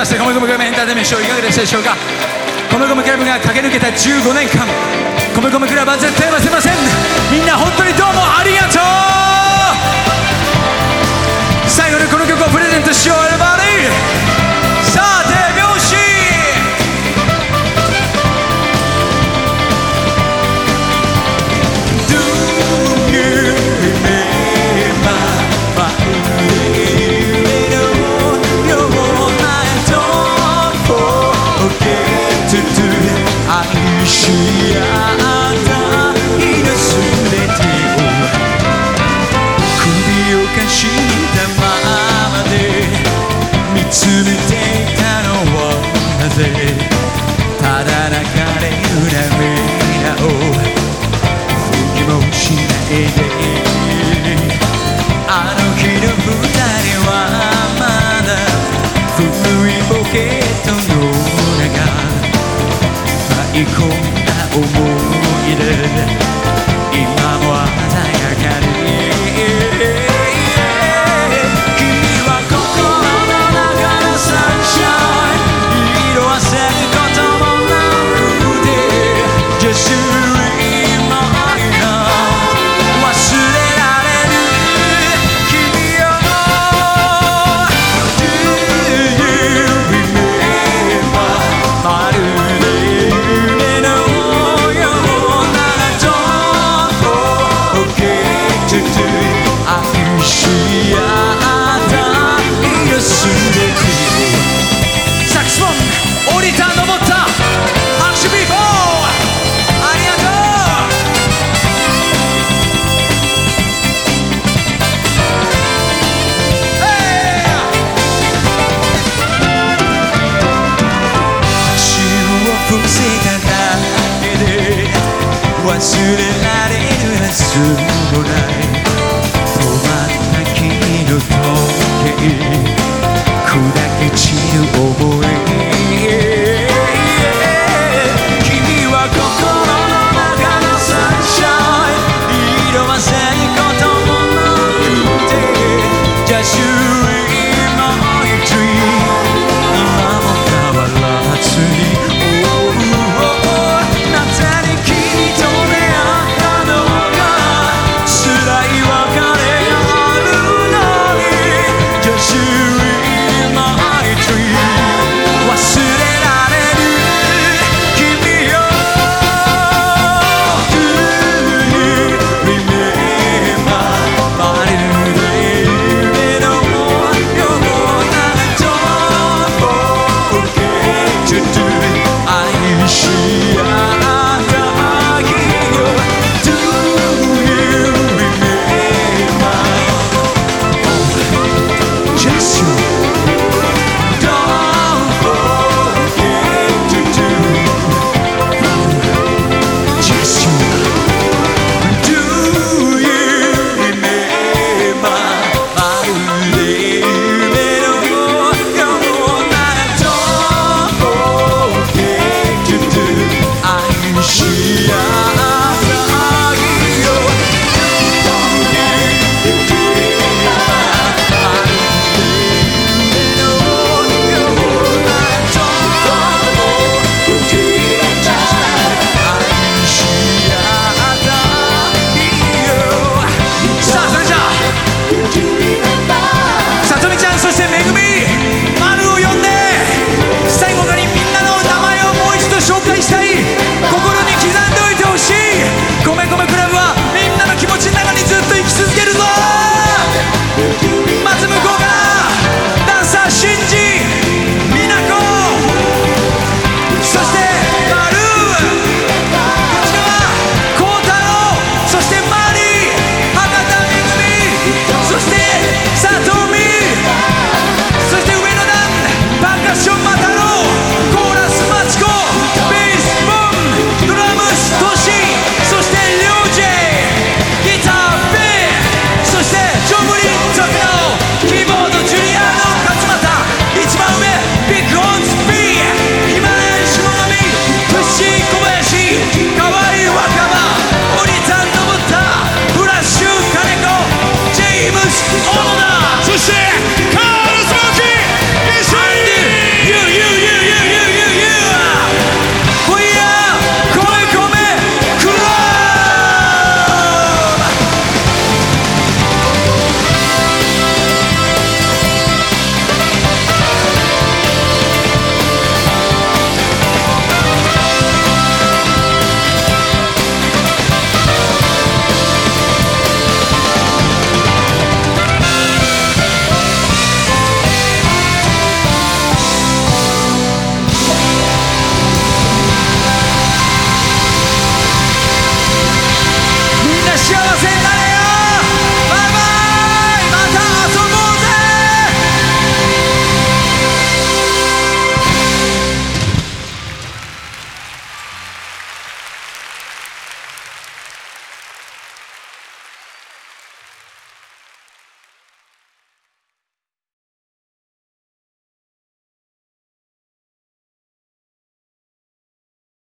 ましてこのゴムゲームエンターテイメントショーいかがでしたでしょうか？このゴムゲームが駆け抜けた15年間コミコムクラブは絶対忘れません。みんな本当にどうもつめていたのはなぜただ流れる涙を気もしないであの日の二人はまだ古いポケットの中舞い込んだ思い出。今も鮮やかにれられるはずもない。止まった君の時計。砕け散る覚え。